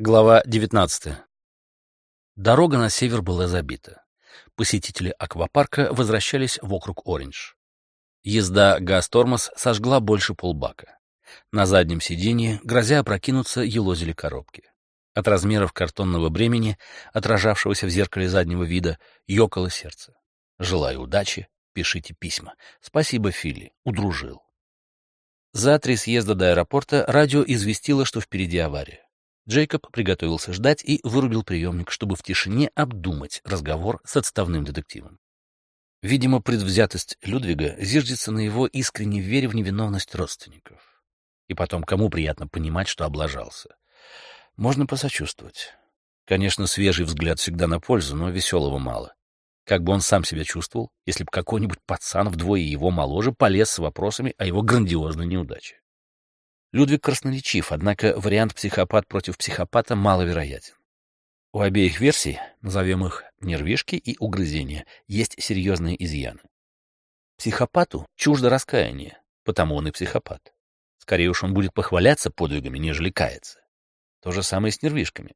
Глава 19. Дорога на север была забита. Посетители аквапарка возвращались в округ Ориндж. Езда газ-тормоз сожгла больше полбака. На заднем сиденье, грозя опрокинуться, елозили коробки. От размеров картонного бремени, отражавшегося в зеркале заднего вида, ёкало сердце. Желаю удачи, пишите письма. Спасибо, Филли, удружил. За три съезда до аэропорта радио известило, что впереди авария. Джейкоб приготовился ждать и вырубил приемник, чтобы в тишине обдумать разговор с отставным детективом. Видимо, предвзятость Людвига зиждется на его искренней вере в невиновность родственников. И потом, кому приятно понимать, что облажался. Можно посочувствовать. Конечно, свежий взгляд всегда на пользу, но веселого мало. Как бы он сам себя чувствовал, если бы какой-нибудь пацан вдвое его моложе полез с вопросами о его грандиозной неудаче. Людвиг красноречив, однако вариант психопат против психопата маловероятен. У обеих версий, назовем их нервишки и угрызения, есть серьезные изъяны. Психопату чуждо раскаяние, потому он и психопат. Скорее уж он будет похваляться подвигами, нежели каяться. То же самое с нервишками.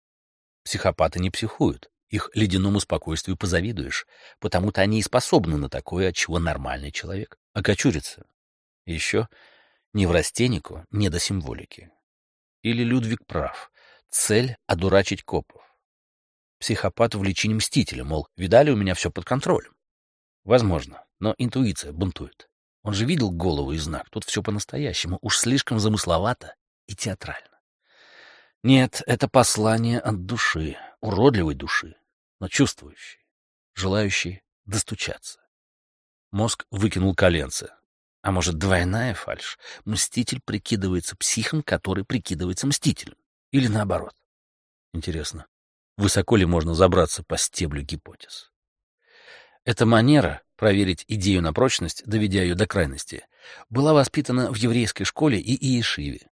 Психопаты не психуют, их ледяному спокойствию позавидуешь, потому-то они и способны на такое, от чего нормальный человек окочурится. Еще ни в растенику, ни до символики. Или Людвиг прав. Цель — одурачить копов. Психопат в личине мстителя, мол, видали, у меня все под контролем. Возможно, но интуиция бунтует. Он же видел голову и знак, тут все по-настоящему, уж слишком замысловато и театрально. Нет, это послание от души, уродливой души, но чувствующей, желающей достучаться. Мозг выкинул коленце, а может, двойная фальшь? Мститель прикидывается психом, который прикидывается мстителем. Или наоборот. Интересно, высоко ли можно забраться по стеблю гипотез? Эта манера проверить идею на прочность, доведя ее до крайности, была воспитана в еврейской школе и Иешиве.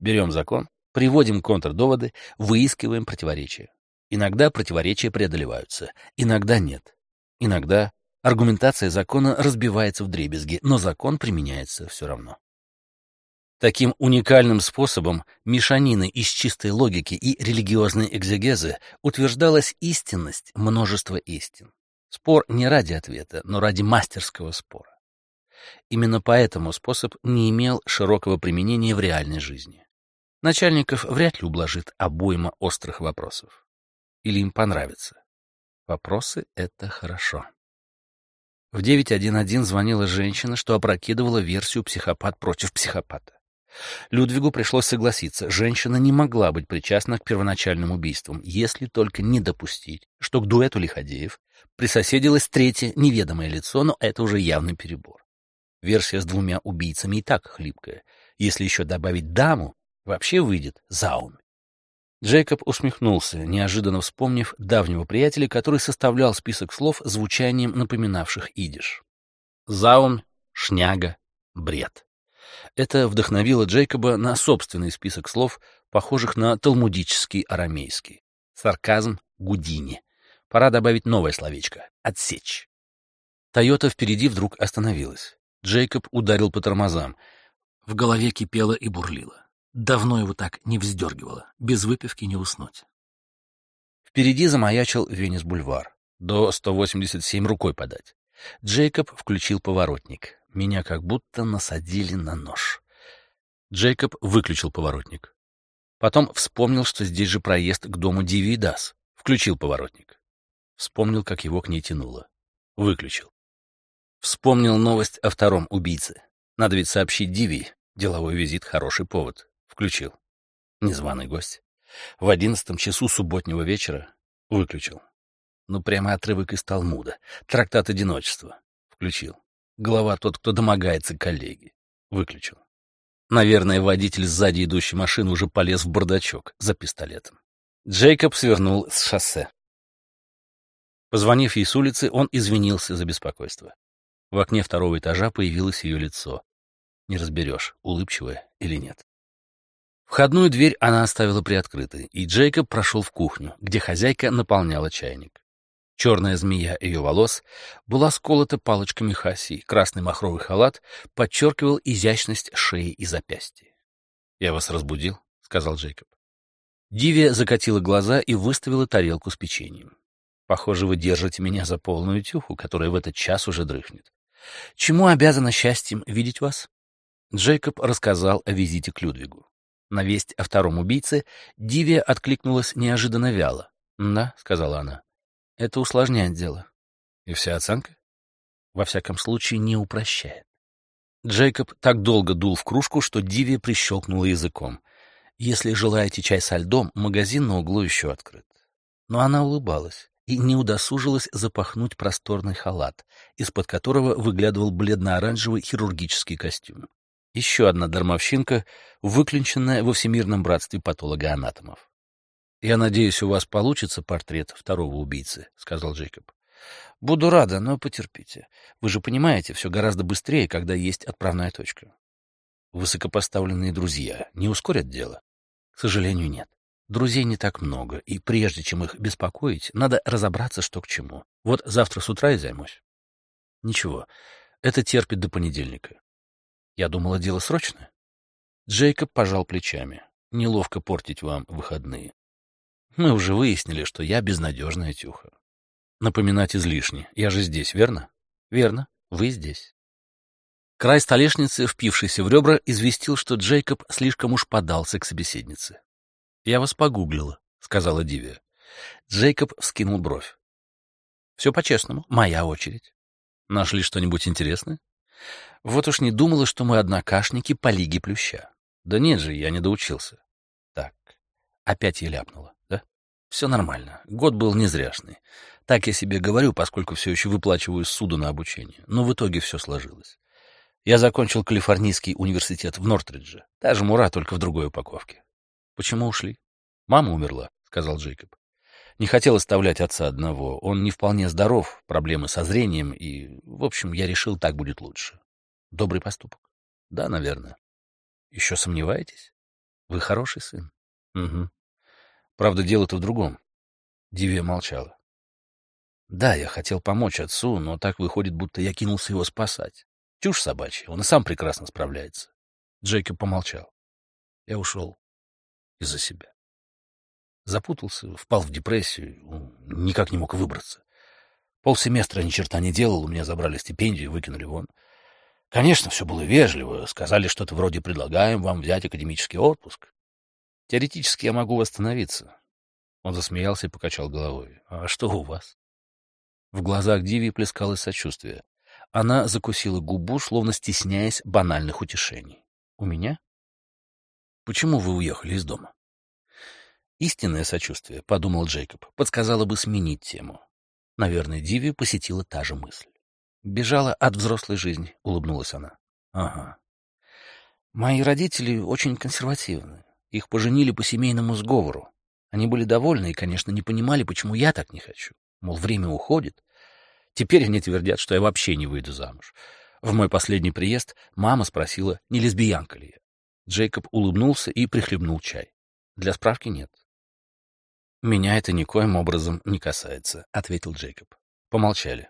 Берем закон, приводим контрдоводы, выискиваем противоречия. Иногда противоречия преодолеваются, иногда нет. Иногда Аргументация закона разбивается в дребезги, но закон применяется все равно. Таким уникальным способом мешанины из чистой логики и религиозной экзегезы утверждалась истинность множества истин. Спор не ради ответа, но ради мастерского спора. Именно поэтому способ не имел широкого применения в реальной жизни. Начальников вряд ли ублажит обойма острых вопросов. Или им понравится. Вопросы — это хорошо. В 911 звонила женщина, что опрокидывала версию «психопат против психопата». Людвигу пришлось согласиться, женщина не могла быть причастна к первоначальным убийствам, если только не допустить, что к дуэту Лиходеев присоседилось третье неведомое лицо, но это уже явный перебор. Версия с двумя убийцами и так хлипкая. Если еще добавить даму, вообще выйдет заумь. Джейкоб усмехнулся, неожиданно вспомнив давнего приятеля, который составлял список слов звучанием напоминавших идиш. Заум, шняга, бред. Это вдохновило Джейкоба на собственный список слов, похожих на талмудический арамейский. Сарказм, гудини. Пора добавить новое словечко — отсечь. Тойота впереди вдруг остановилась. Джейкоб ударил по тормозам. В голове кипело и бурлило. Давно его так не вздергивало, без выпивки не уснуть. Впереди замаячил Венес-бульвар. До 187 рукой подать. Джейкоб включил поворотник. Меня как будто насадили на нож. Джейкоб выключил поворотник. Потом вспомнил, что здесь же проезд к дому Диви и Дас. Включил поворотник. Вспомнил, как его к ней тянуло. Выключил. Вспомнил новость о втором убийце. Надо ведь сообщить Диви. Деловой визит — хороший повод. Включил. Незваный гость. В одиннадцатом часу субботнего вечера выключил. Ну, прямо отрывок из Талмуда. Трактат одиночества. Включил. Глава тот, кто домогается коллеги. Выключил. Наверное, водитель сзади идущей машины уже полез в бардачок за пистолетом. Джейкоб свернул с шоссе. Позвонив ей с улицы, он извинился за беспокойство. В окне второго этажа появилось ее лицо. Не разберешь, улыбчивое или нет. Входную дверь она оставила приоткрытой, и Джейкоб прошел в кухню, где хозяйка наполняла чайник. Черная змея ее волос была сколота палочками хаси, красный махровый халат подчеркивал изящность шеи и запястья. — Я вас разбудил, — сказал Джейкоб. Дивия закатила глаза и выставила тарелку с печеньем. Похоже, вы держите меня за полную тюху, которая в этот час уже дрыхнет. Чему обязана счастьем видеть вас? Джейкоб рассказал о визите к Людвигу. На весть о втором убийце Дивия откликнулась неожиданно вяло. «Да», — сказала она, — «это усложняет дело». «И вся оценка?» «Во всяком случае, не упрощает». Джейкоб так долго дул в кружку, что Дивия прищелкнула языком. «Если желаете чай со льдом, магазин на углу еще открыт». Но она улыбалась и не удосужилась запахнуть просторный халат, из-под которого выглядывал бледно-оранжевый хирургический костюм. Еще одна дармовщинка, выключенная во Всемирном братстве патологоанатомов. «Я надеюсь, у вас получится портрет второго убийцы», — сказал Джейкоб. «Буду рада, но потерпите. Вы же понимаете, все гораздо быстрее, когда есть отправная точка». «Высокопоставленные друзья не ускорят дело?» «К сожалению, нет. Друзей не так много, и прежде чем их беспокоить, надо разобраться, что к чему. Вот завтра с утра и займусь. Ничего, это терпит до понедельника. Я думала, дело срочное. Джейкоб пожал плечами. Неловко портить вам выходные. Мы уже выяснили, что я безнадежная тюха. Напоминать излишне. Я же здесь, верно? Верно, вы здесь. Край столешницы, впившийся в ребра, известил, что Джейкоб слишком уж подался к собеседнице. «Я вас погуглила», — сказала Дивия. Джейкоб вскинул бровь. «Все по-честному. Моя очередь. Нашли что-нибудь интересное? Вот уж не думала, что мы однокашники по Лиге Плюща. Да нет же, я не доучился. Так, опять я ляпнула, да? Все нормально. Год был незряшный. Так я себе говорю, поскольку все еще выплачиваю суду на обучение. Но в итоге все сложилось. Я закончил Калифорнийский университет в Нортридже. Та же мура, только в другой упаковке. Почему ушли? Мама умерла, сказал Джейкоб. Не хотел оставлять отца одного. Он не вполне здоров, проблемы со зрением, и, в общем, я решил, так будет лучше. Добрый поступок. Да, наверное. Еще сомневаетесь? Вы хороший сын. Угу. Правда, дело-то в другом. Дивия молчала. Да, я хотел помочь отцу, но так выходит, будто я кинулся его спасать. Чушь собачья, он и сам прекрасно справляется. Джейкоб помолчал. Я ушел из-за себя. Запутался, впал в депрессию, никак не мог выбраться. Полсеместра ни черта не делал, у меня забрали стипендию, выкинули вон. Конечно, все было вежливо, сказали что-то вроде «предлагаем вам взять академический отпуск». Теоретически я могу восстановиться. Он засмеялся и покачал головой. «А что у вас?» В глазах Диви плескалось сочувствие. Она закусила губу, словно стесняясь банальных утешений. «У меня?» «Почему вы уехали из дома?» Истинное сочувствие, — подумал Джейкоб, — подсказало бы сменить тему. Наверное, Диви посетила та же мысль. «Бежала от взрослой жизни», — улыбнулась она. «Ага. Мои родители очень консервативны. Их поженили по семейному сговору. Они были довольны и, конечно, не понимали, почему я так не хочу. Мол, время уходит. Теперь они твердят, что я вообще не выйду замуж. В мой последний приезд мама спросила, не лесбиянка ли я. Джейкоб улыбнулся и прихлебнул чай. Для справки нет. «Меня это никоим образом не касается», — ответил Джейкоб. Помолчали.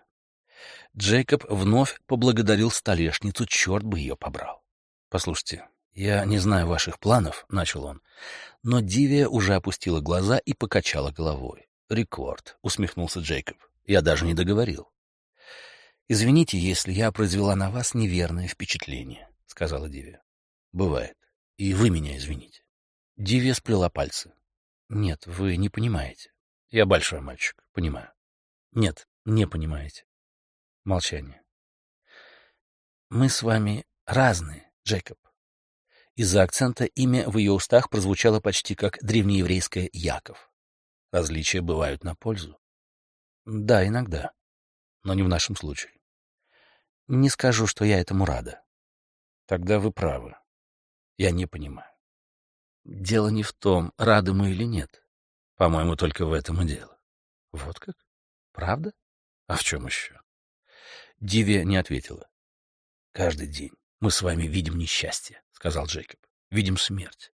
Джейкоб вновь поблагодарил столешницу, черт бы ее побрал. «Послушайте, я не знаю ваших планов», — начал он, но Дивия уже опустила глаза и покачала головой. «Рекорд», — усмехнулся Джейкоб. «Я даже не договорил». «Извините, если я произвела на вас неверное впечатление», — сказала Дивия. «Бывает. И вы меня извините». Дивия сплела пальцы. Нет, вы не понимаете. Я большой мальчик, понимаю. Нет, не понимаете. Молчание. Мы с вами разные, Джейкоб. Из-за акцента имя в ее устах прозвучало почти как древнееврейское Яков. Различия бывают на пользу. Да, иногда. Но не в нашем случае. Не скажу, что я этому рада. Тогда вы правы. Я не понимаю. Дело не в том, рады мы или нет. По-моему, только в этом и дело. Вот как? Правда? А в чем еще? Дивия не ответила. Каждый день мы с вами видим несчастье, сказал Джейкоб. Видим смерть.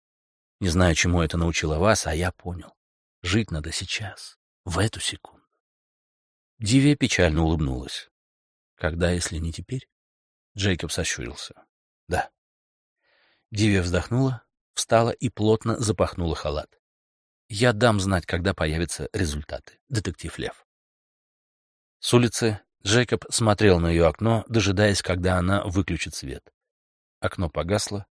Не знаю, чему это научило вас, а я понял. Жить надо сейчас, в эту секунду. Дивия печально улыбнулась. Когда, если не теперь? Джейкоб сощурился. Да. Дивия вздохнула, встала и плотно запахнула халат. Я дам знать, когда появятся результаты, детектив Лев. С улицы Джейкоб смотрел на ее окно, дожидаясь, когда она выключит свет. Окно погасло,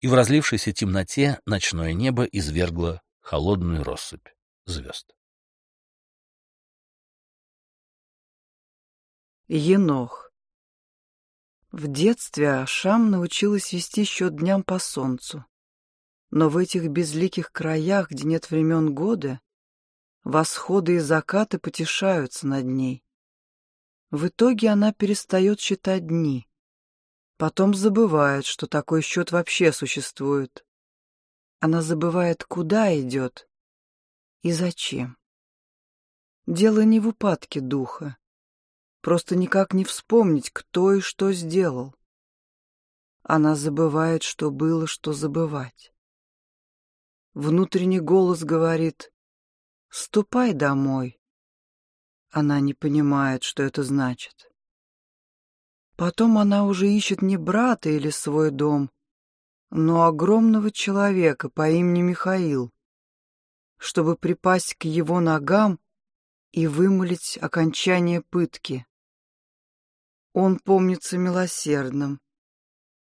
и в разлившейся темноте ночное небо извергло холодную россыпь звезд. Енох В детстве Ашам научилась вести счет дням по солнцу. Но в этих безликих краях, где нет времен года, восходы и закаты потешаются над ней. В итоге она перестает считать дни. Потом забывает, что такой счет вообще существует. Она забывает, куда идет и зачем. Дело не в упадке духа. Просто никак не вспомнить, кто и что сделал. Она забывает, что было, что забывать. Внутренний голос говорит «Ступай домой». Она не понимает, что это значит. Потом она уже ищет не брата или свой дом, но огромного человека по имени Михаил, чтобы припасть к его ногам и вымолить окончание пытки. Он помнится милосердным.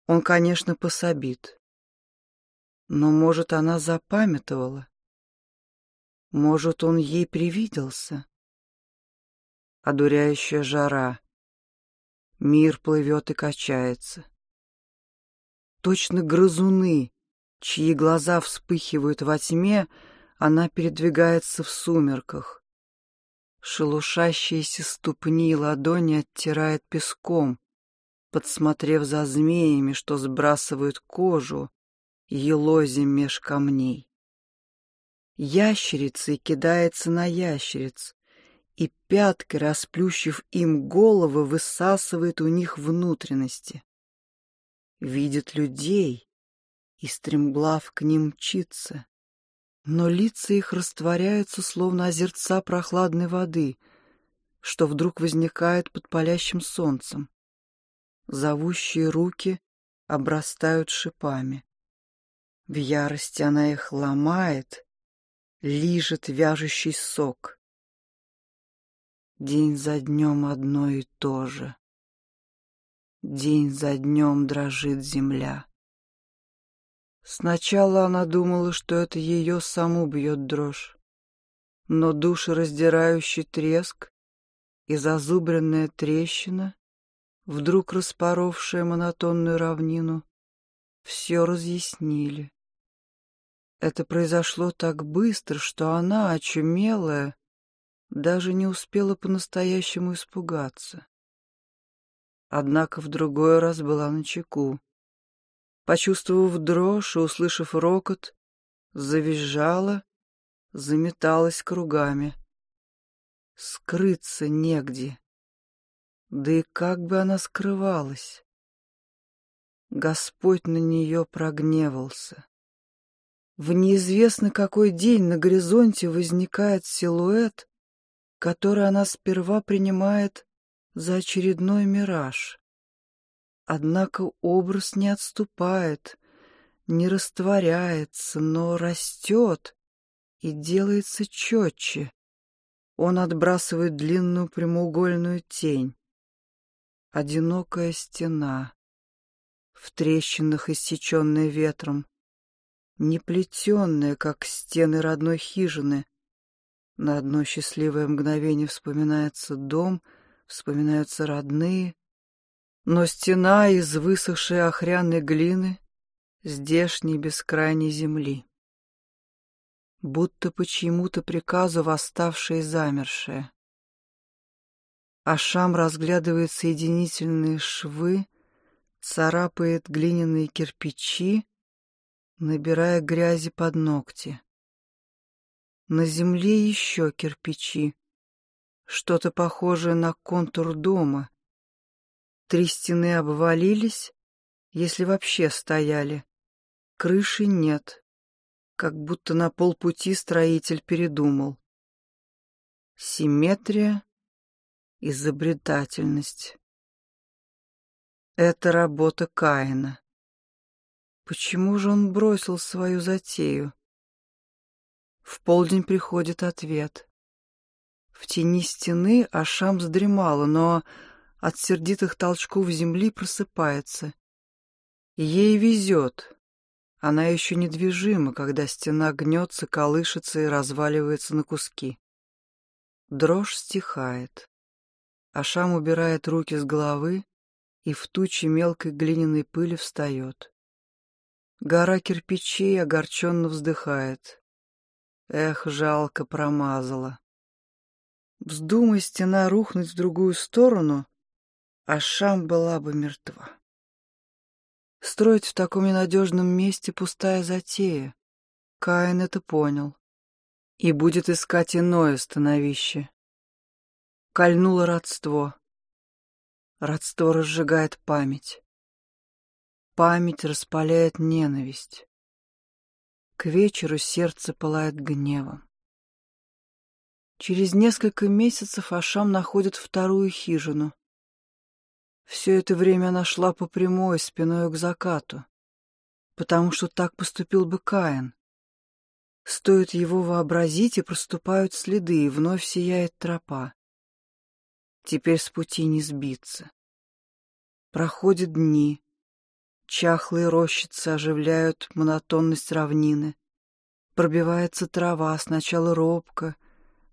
Он, конечно, пособит. Но, может, она запамятовала? Может, он ей привиделся? Одуряющая жара. Мир плывет и качается. Точно грызуны, чьи глаза вспыхивают во тьме, она передвигается в сумерках. Шелушащиеся ступни и ладони оттирает песком, подсмотрев за змеями, что сбрасывают кожу, елозим меж камней. Ящерицей кидается на ящериц, и пяткой, расплющив им головы, высасывает у них внутренности. Видит людей и стремглав к ним мчится. Но лица их растворяются, словно озерца прохладной воды, что вдруг возникает под палящим солнцем. Зовущие руки обрастают шипами. В ярости она их ломает, лижет вяжущий сок. День за днем одно и то же. День за днем дрожит земля. Сначала она думала, что это ее саму бьет дрожь. Но душераздирающий треск и зазубренная трещина, вдруг распоровшая монотонную равнину, все разъяснили. Это произошло так быстро, что она, очумелая, даже не успела по-настоящему испугаться. Однако в другой раз была на чеку. Почувствовав дрожь и услышав рокот, завизжала, заметалась кругами. Скрыться негде. Да и как бы она скрывалась? Господь на нее прогневался. В неизвестно какой день на горизонте возникает силуэт, который она сперва принимает за очередной мираж. Однако образ не отступает, не растворяется, но растет и делается четче. Он отбрасывает длинную прямоугольную тень. Одинокая стена, в трещинах иссеченная ветром, не как стены родной хижины. На одно счастливое мгновение вспоминается дом, вспоминаются родные, но стена из высохшей охряной глины, здешней бескрайней земли. Будто по чьему-то приказу восставшая и замершая. Ашам разглядывает соединительные швы, царапает глиняные кирпичи, набирая грязи под ногти. На земле еще кирпичи, что-то похожее на контур дома, Три стены обвалились, если вообще стояли. Крыши нет, как будто на полпути строитель передумал. Симметрия, изобретательность. Это работа Каина. Почему же он бросил свою затею? В полдень приходит ответ. В тени стены Ашам задремала, но от сердитых толчков земли просыпается. Ей везет. Она еще недвижима, когда стена гнется, колышется и разваливается на куски. Дрожь стихает. Ашам убирает руки с головы и в туче мелкой глиняной пыли встает. Гора кирпичей огорченно вздыхает. Эх, жалко промазала. Вздумай стена рухнуть в другую сторону, а Шам была бы мертва. Строить в таком ненадежном месте пустая затея. Каин это понял. И будет искать иное становище. Кольнуло родство. Родство разжигает память. Память распаляет ненависть. К вечеру сердце пылает гневом. Через несколько месяцев Ашам находит вторую хижину. Все это время она шла по прямой, спиной к закату, потому что так поступил бы Каин. Стоит его вообразить, и проступают следы, и вновь сияет тропа. Теперь с пути не сбиться. Проходят дни. Чахлые рощицы оживляют монотонность равнины. Пробивается трава, сначала робко,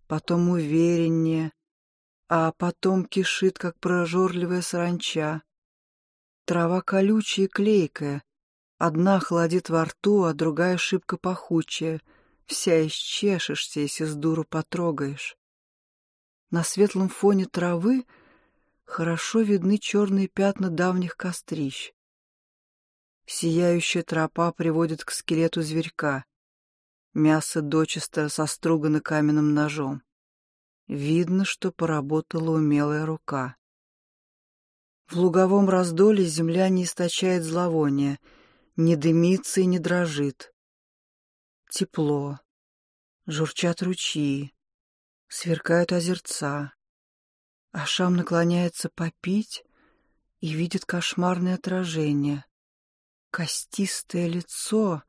потом увереннее, а потом кишит, как прожорливая саранча. Трава колючая и клейкая, одна холодит во рту, а другая шибко пахучая, вся исчешешься, если с дуру потрогаешь. На светлом фоне травы хорошо видны черные пятна давних кострищ. Сияющая тропа приводит к скелету зверька. Мясо дочисто состругано каменным ножом. Видно, что поработала умелая рука. В луговом раздоле земля не источает зловония, не дымится и не дрожит. Тепло. Журчат ручьи, сверкают озерца. Ашам наклоняется попить и видит кошмарное отражение. Костистое лицо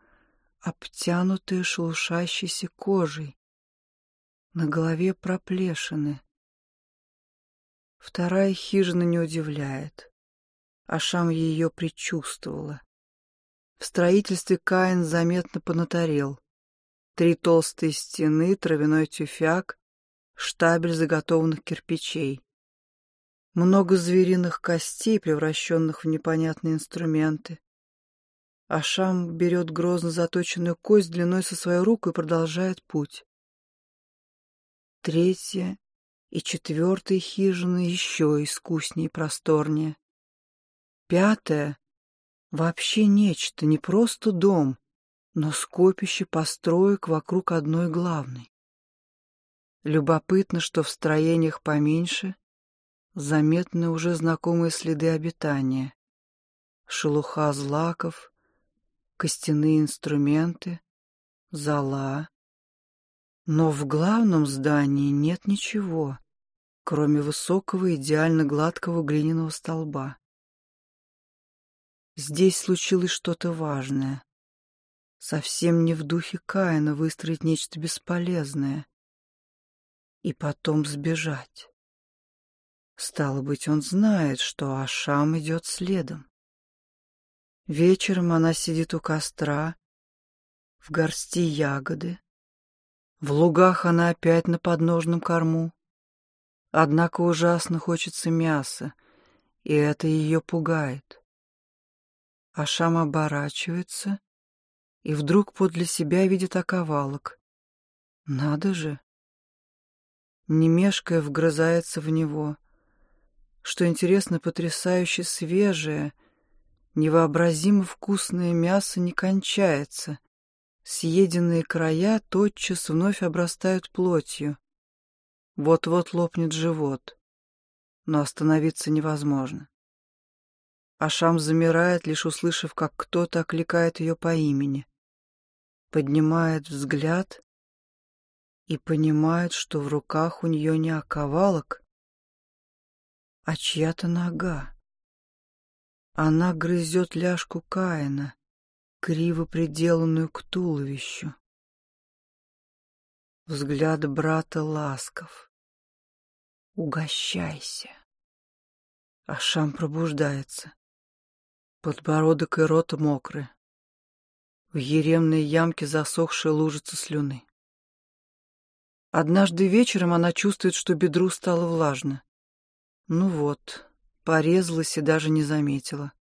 обтянутые шелушащейся кожей. На голове проплешины. Вторая хижина не удивляет. Ашам ее предчувствовала. В строительстве Каин заметно понатарел. Три толстые стены, травяной тюфяк, штабель заготованных кирпичей. Много звериных костей, превращенных в непонятные инструменты. Ашам берет грозно заточенную кость длиной со свою руку и продолжает путь. Третья и четвертая хижины еще искуснее и просторнее. Пятая — вообще нечто, не просто дом, но скопище построек вокруг одной главной. Любопытно, что в строениях поменьше заметны уже знакомые следы обитания. Шелуха злаков — костяные инструменты, зала. Но в главном здании нет ничего, кроме высокого идеально гладкого глиняного столба. Здесь случилось что-то важное. Совсем не в духе Каина выстроить нечто бесполезное и потом сбежать. Стало быть, он знает, что Ашам идет следом. Вечером она сидит у костра, в горсти ягоды. В лугах она опять на подножном корму. Однако ужасно хочется мяса, и это ее пугает. Ашам оборачивается и вдруг подле себя видит оковалок. Надо же! Не мешкая, вгрызается в него. Что интересно, потрясающе свежее — Невообразимо вкусное мясо не кончается. Съеденные края тотчас вновь обрастают плотью. Вот-вот лопнет живот. Но остановиться невозможно. Ашам замирает, лишь услышав, как кто-то окликает ее по имени. Поднимает взгляд и понимает, что в руках у нее не оковалок, а чья-то нога. Она грызет ляжку Каина, криво приделанную к туловищу. Взгляд брата ласков. Угощайся. Ашам пробуждается. Подбородок и рот мокры. В еремной ямке засохшая лужица слюны. Однажды вечером она чувствует, что бедру стало влажно. Ну вот, порезалась и даже не заметила.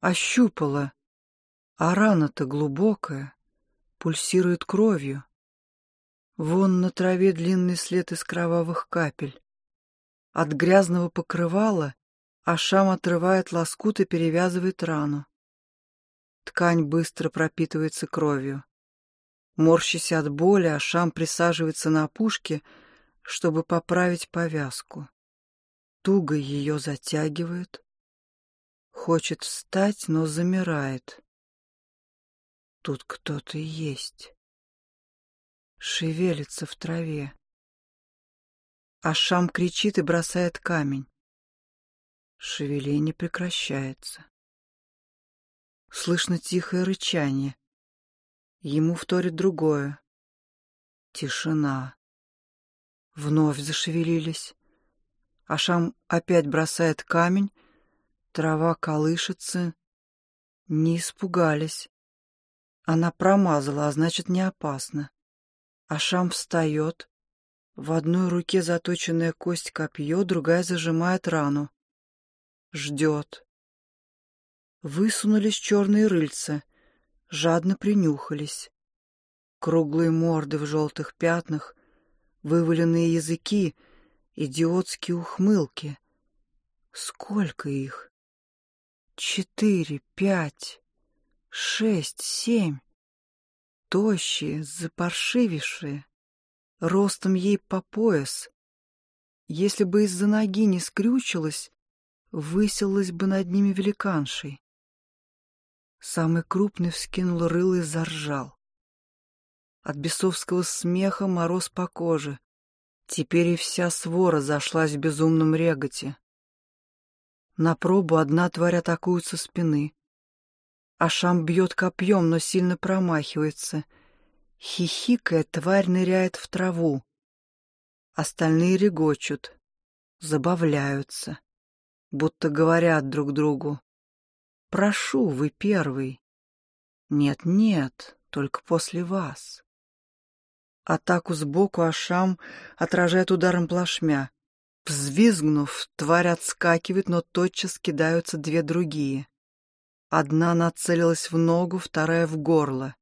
Ощупала. А рана-то глубокая, пульсирует кровью. Вон на траве длинный след из кровавых капель. От грязного покрывала Ашам отрывает лоскут и перевязывает рану. Ткань быстро пропитывается кровью. Морщась от боли, Ашам присаживается на опушке, чтобы поправить повязку. Туго ее затягивает. Хочет встать, но замирает. Тут кто-то есть шевелится в траве. Ашам кричит и бросает камень. Шевеление прекращается. Слышно тихое рычание. Ему вторит другое. Тишина. Вновь зашевелились. Ашам опять бросает камень. Трава колышется. Не испугались. Она промазала, а значит, не опасно. Ашам встает. В одной руке заточенная кость копье, другая зажимает рану. Ждет. Высунулись черные рыльца, жадно принюхались. Круглые морды в желтых пятнах, вываленные языки, идиотские ухмылки. Сколько их? Четыре, пять, шесть, семь тощие, запаршивившие, ростом ей по пояс. Если бы из-за ноги не скрючилась, высилась бы над ними великаншей. Самый крупный вскинул рыло и заржал. От бесовского смеха мороз по коже. Теперь и вся свора зашлась в безумном реготе. На пробу одна тварь атакует со спины, Ашам бьет копьем, но сильно промахивается. Хихикая, тварь ныряет в траву. Остальные регочут, забавляются, будто говорят друг другу. «Прошу, вы первый». «Нет-нет, только после вас». Атаку сбоку Ашам отражает ударом плашмя. Взвизгнув, тварь отскакивает, но тотчас кидаются две другие. Одна нацелилась в ногу, вторая в горло.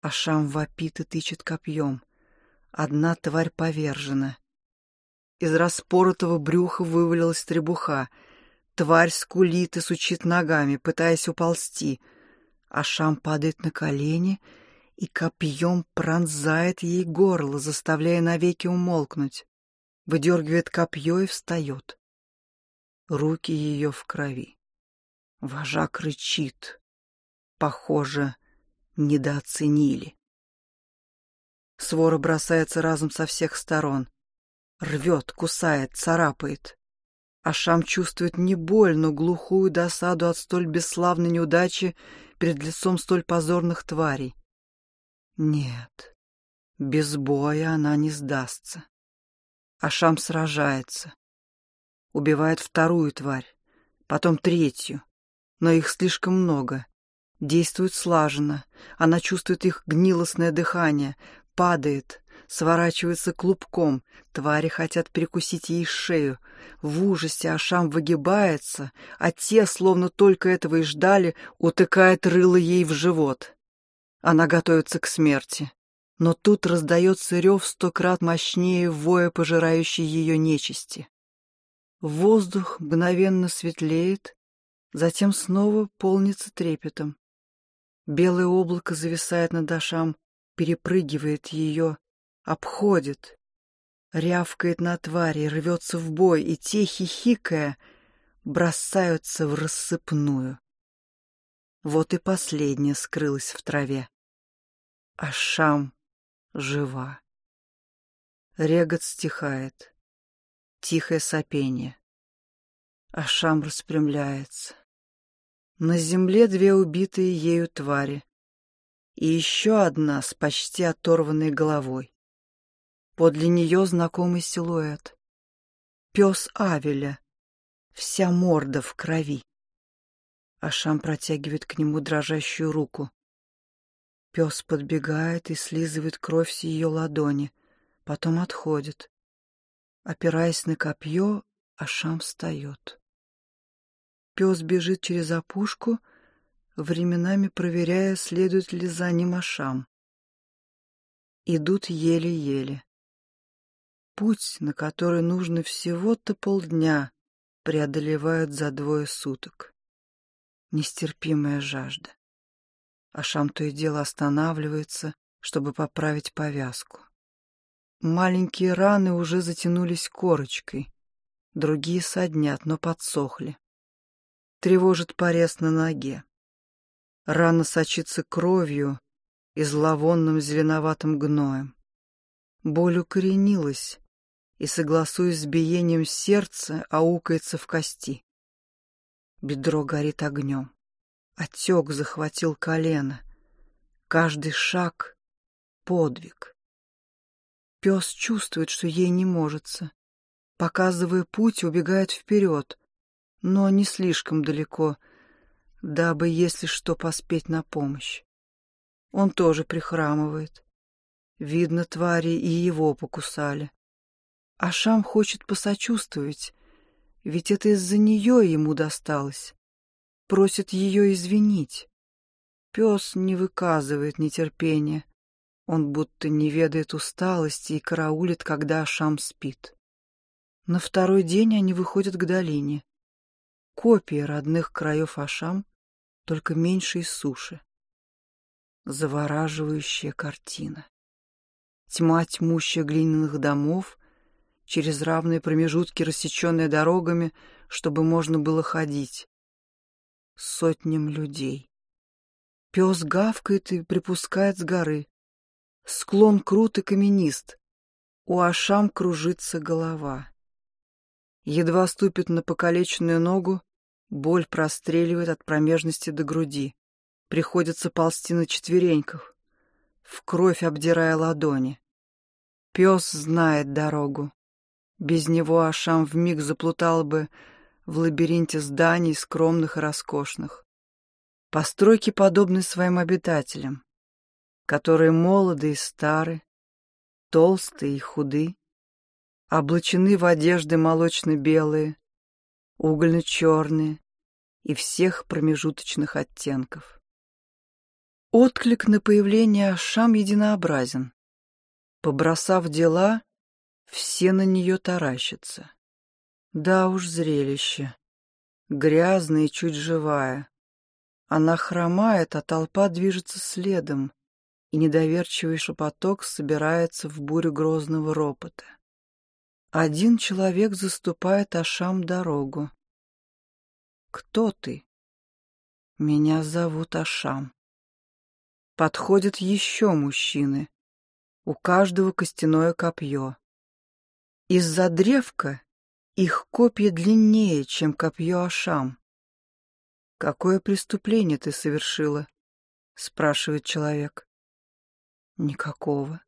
Ашам вопит и тычет копьем. Одна тварь повержена. Из распоротого брюха вывалилась требуха. Тварь скулит и сучит ногами, пытаясь уползти. Ашам падает на колени и копьем пронзает ей горло, заставляя навеки умолкнуть. Выдергивает копье и встает. Руки ее в крови. Вожак рычит. Похоже, недооценили. Свора бросается разом со всех сторон. Рвет, кусает, царапает. Ашам чувствует не боль, но глухую досаду от столь бесславной неудачи перед лицом столь позорных тварей. Нет, без боя она не сдастся. Ашам сражается. Убивает вторую тварь, потом третью но их слишком много. Действует слаженно. Она чувствует их гнилостное дыхание, падает, сворачивается клубком. Твари хотят перекусить ей шею. В ужасе Ашам выгибается, а те, словно только этого и ждали, утыкает рыло ей в живот. Она готовится к смерти. Но тут раздается рев сто крат мощнее воя, пожирающей ее нечисти. Воздух мгновенно светлеет, затем снова полнится трепетом. Белое облако зависает над Ашам, перепрыгивает ее, обходит, рявкает на твари, рвется в бой, и те, хихикая, бросаются в рассыпную. Вот и последняя скрылась в траве. Ашам жива. Регот стихает. Тихое сопение. Ашам распрямляется. На земле две убитые ею твари. И еще одна с почти оторванной головой. Подле нее знакомый силуэт. Пес Авеля, вся морда в крови. Ашам протягивает к нему дрожащую руку. Пес подбегает и слизывает кровь с ее ладони, потом отходит. Опираясь на копье, Ашам встает. Пес бежит через опушку, временами проверяя, следует ли за ним Ашам. Идут еле-еле. Путь, на который нужно всего-то полдня, преодолевают за двое суток. Нестерпимая жажда. Ашам то и дело останавливается, чтобы поправить повязку. Маленькие раны уже затянулись корочкой, другие соднят, но подсохли. Тревожит порез на ноге. Рана сочится кровью и зловонным зеленоватым гноем. Боль укоренилась и, согласуясь с биением сердца, аукается в кости. Бедро горит огнем. Отек захватил колено. Каждый шаг — подвиг. Пес чувствует, что ей не можется. Показывая путь, убегает вперед, но не слишком далеко, дабы, если что, поспеть на помощь. Он тоже прихрамывает. Видно, твари и его покусали. А Шам хочет посочувствовать, ведь это из-за нее ему досталось просит ее извинить. Пес не выказывает нетерпения. Он будто не ведает усталости и караулит, когда Ашам спит. На второй день они выходят к долине. Копия родных краев Ашам, только меньше из суши. Завораживающая картина. Тьма тьмущая глиняных домов, через равные промежутки, рассеченные дорогами, чтобы можно было ходить сотням людей. Пес гавкает и припускает с горы. Склон крут и каменист. У Ашам кружится голова. Едва ступит на покалеченную ногу, боль простреливает от промежности до груди. Приходится ползти на четвереньках, в кровь обдирая ладони. Пес знает дорогу. Без него Ашам вмиг заплутал бы в лабиринте зданий, скромных и роскошных. Постройки подобны своим обитателям, которые молоды и стары, толстые и худы, облачены в одежды молочно-белые, угольно-черные и всех промежуточных оттенков. Отклик на появление Ашам единообразен. Побросав дела, все на нее таращатся. Да уж зрелище. Грязная и чуть живая. Она хромает, а толпа движется следом, и недоверчивый шепоток собирается в бурю грозного ропота. Один человек заступает Ашам дорогу. «Кто ты?» «Меня зовут Ашам». Подходят еще мужчины. У каждого костяное копье. Из-за древка их копья длиннее, чем копье Ашам. «Какое преступление ты совершила?» — спрашивает человек. «Никакого».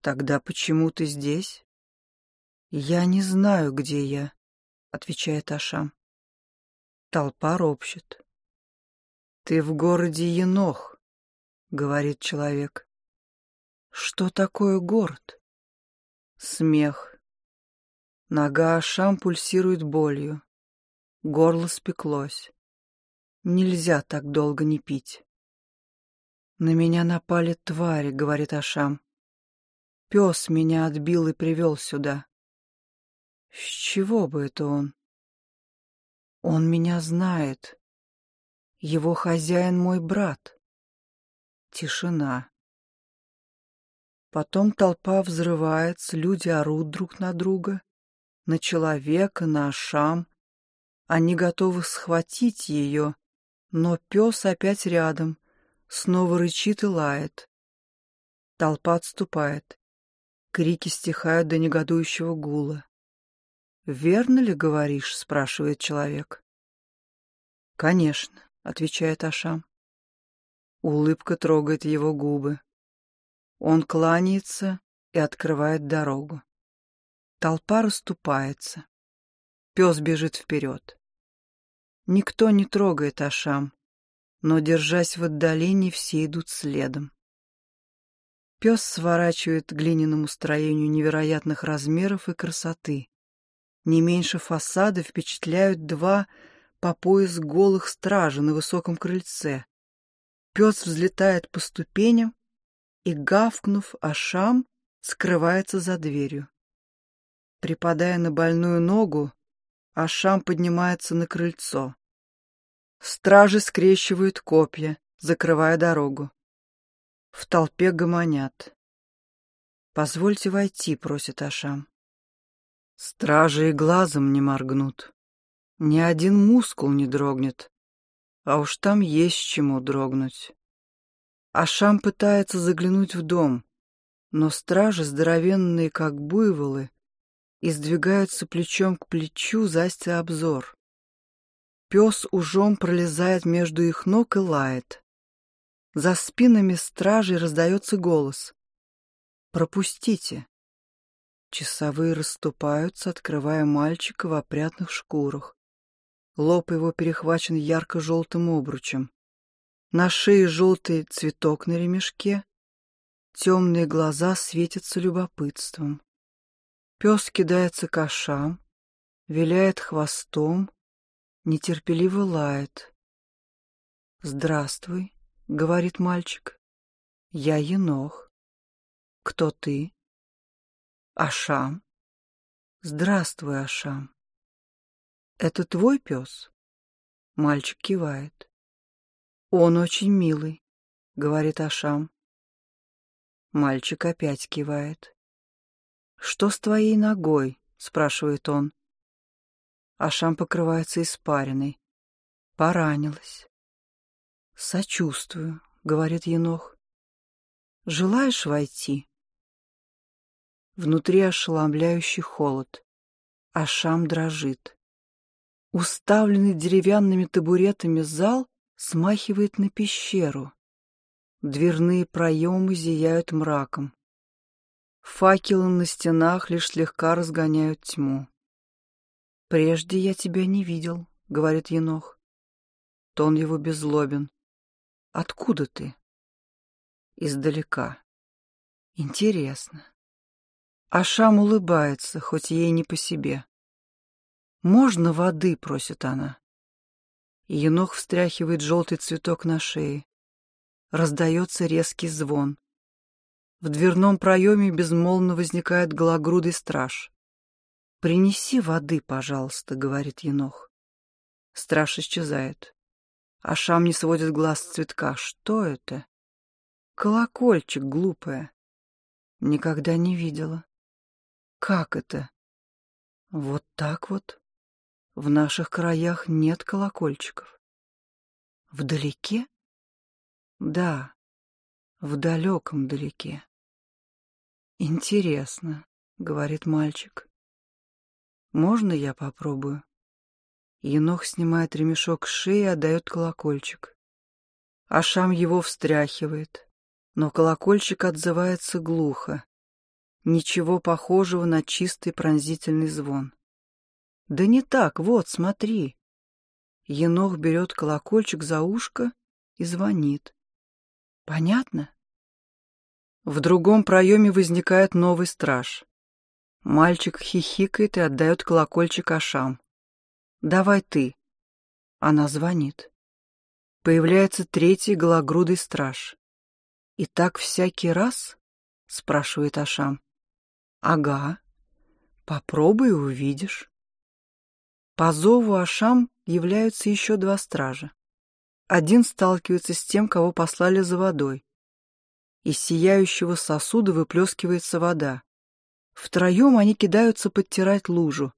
«Тогда почему ты здесь?» «Я не знаю, где я», — отвечает Ашам. Толпа ропщет. «Ты в городе Енох», — говорит человек. «Что такое город?» Смех. Нога Ашам пульсирует болью. Горло спеклось. Нельзя так долго не пить. «На меня напали твари», — говорит Ашам. «Пес меня отбил и привел сюда». «С чего бы это он?» «Он меня знает. Его хозяин мой брат». Тишина. Потом толпа взрывается, люди орут друг на друга на человека, на Ашам. Они готовы схватить ее, но пес опять рядом, снова рычит и лает. Толпа отступает. Крики стихают до негодующего гула. «Верно ли говоришь?» — спрашивает человек. «Конечно», — отвечает Ашам. Улыбка трогает его губы. Он кланяется, и открывает дорогу. Толпа расступается. Пес бежит вперед. Никто не трогает Ашам, но, держась в отдалении, все идут следом. Пес сворачивает к глиняному строению невероятных размеров и красоты. Не меньше фасада впечатляют два по пояс голых стражи на высоком крыльце. Пес взлетает по ступеням и, гавкнув Ашам, скрывается за дверью. Припадая на больную ногу, Ашам поднимается на крыльцо. Стражи скрещивают копья, закрывая дорогу. В толпе гомонят. «Позвольте войти», — просит Ашам. Стражи и глазом не моргнут. Ни один мускул не дрогнет. А уж там есть чему дрогнуть. Ашам пытается заглянуть в дом, но стражи, здоровенные как буйволы, издвигаются плечом к плечу, застя обзор. Пес ужом пролезает между их ног и лает. За спинами стражей раздается голос. «Пропустите!» Часовые расступаются, открывая мальчика в опрятных шкурах. Лоб его перехвачен ярко-желтым обручем. На шее желтый цветок на ремешке. Темные глаза светятся любопытством. Пес кидается к ошам, виляет хвостом, нетерпеливо лает. «Здравствуй», — говорит мальчик. «Я Енох. Кто ты?» «Ашам». «Здравствуй, Ашам». «Это твой пес?» Мальчик кивает. «Он очень милый», — говорит Ашам. Мальчик опять кивает. «Что с твоей ногой?» — спрашивает он. Ашам покрывается испариной. Поранилась. «Сочувствую», — говорит Енох. «Желаешь войти?» Внутри ошеломляющий холод. Ашам дрожит. Уставленный деревянными табуретами зал смахивает на пещеру. Дверные проемы зияют мраком. Факелы на стенах лишь слегка разгоняют тьму. «Прежде я тебя не видел», — говорит Енох. Тон его беззлобен. «Откуда ты?» «Издалека». «Интересно». Ашам улыбается, хоть ей не по себе. «Можно воды?» — просит она. Енох встряхивает желтый цветок на шее. Раздается резкий звон. В дверном проеме безмолвно возникает гологрудый страж. «Принеси воды, пожалуйста», — говорит Енох. Страж исчезает. Ашам не сводит глаз с цветка. Что это? Колокольчик, глупая. Никогда не видела. Как это? Вот так вот? В наших краях нет колокольчиков. Вдалеке? Да, в далеком далеке. Интересно, говорит мальчик. Можно я попробую? Енох снимает ремешок с шеи и отдает колокольчик. Ашам его встряхивает, но колокольчик отзывается глухо. Ничего похожего на чистый пронзительный звон. Да не так, вот, смотри. Енох берет колокольчик за ушко и звонит. Понятно? В другом проеме возникает новый страж. Мальчик хихикает и отдает колокольчик Ашам. «Давай ты». Она звонит. Появляется третий гологрудый страж. «И так всякий раз?» — спрашивает Ашам. «Ага. Попробуй и увидишь». По зову Ашам являются еще два стража. Один сталкивается с тем, кого послали за водой. Из сияющего сосуда выплескивается вода. Втроем они кидаются подтирать лужу.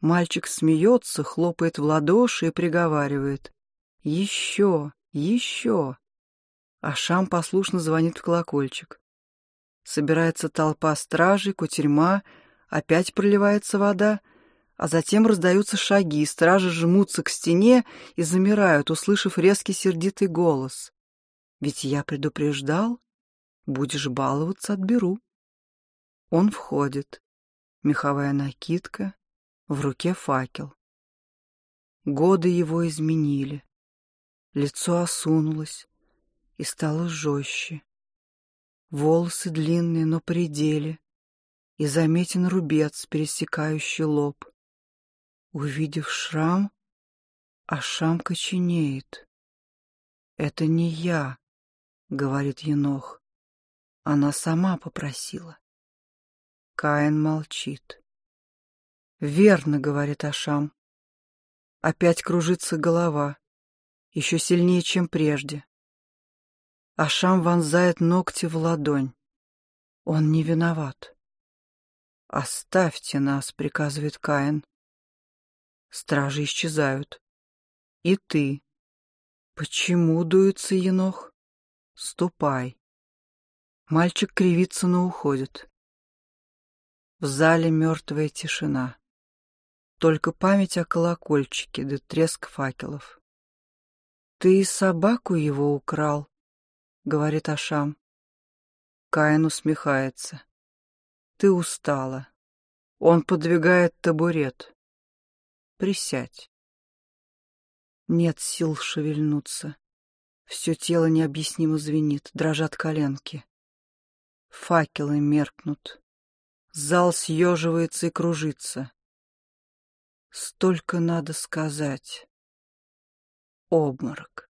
Мальчик смеется, хлопает в ладоши и приговаривает. «Еще! Еще!» Ашам послушно звонит в колокольчик. Собирается толпа стражей, кутерьма, опять проливается вода — а затем раздаются шаги, стражи жмутся к стене и замирают, услышав резкий сердитый голос. «Ведь я предупреждал, будешь баловаться, отберу». Он входит. Меховая накидка, в руке факел. Годы его изменили. Лицо осунулось и стало жестче. Волосы длинные, но пределе, и заметен рубец, пересекающий лоб. Увидев шрам, Ашам коченеет. «Это не я», — говорит Енох. Она сама попросила. Каин молчит. «Верно», — говорит Ашам. Опять кружится голова, еще сильнее, чем прежде. Ашам вонзает ногти в ладонь. Он не виноват. «Оставьте нас», — приказывает Каин. Стражи исчезают. И ты. Почему дуется енох? Ступай. Мальчик кривится, но уходит. В зале мертвая тишина. Только память о колокольчике да треск факелов. «Ты и собаку его украл», — говорит Ашам. Каин усмехается. «Ты устала. Он подвигает табурет. Присядь». Нет сил шевельнуться. Все тело необъяснимо звенит, дрожат коленки. Факелы меркнут. Зал съеживается и кружится. Столько надо сказать. Обморок.